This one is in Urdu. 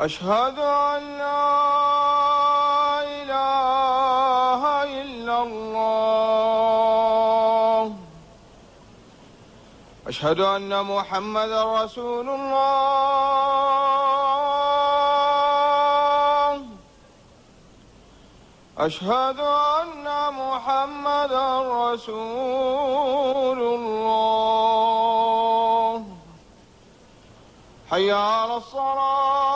أشهد أن لا إله إلا الله. أشهد أن محمد رسول الله. أشهد أن محمد رسول الله. حي على الصلاة.